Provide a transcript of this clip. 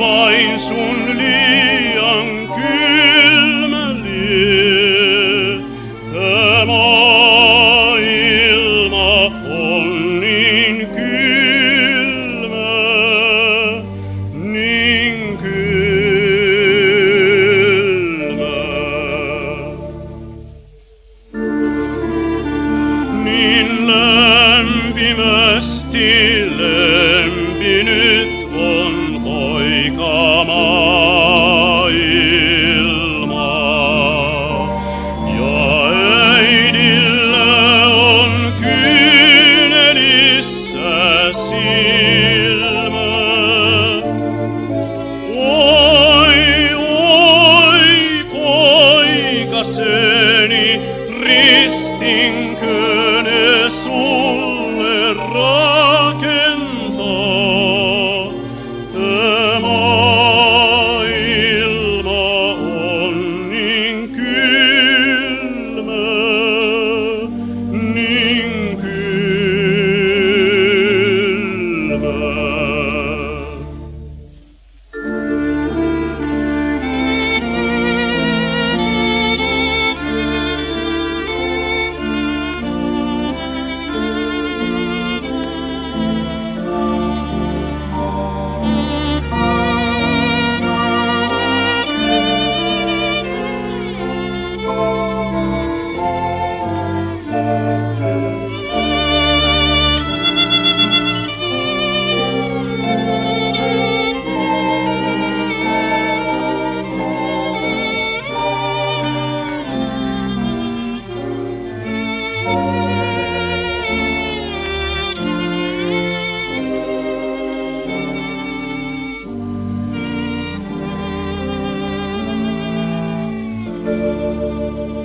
Dabei sun liian kylmäli, tämä ilma on niin kylmä, niin kylmä. Niin lämmin. seni ristin könes Música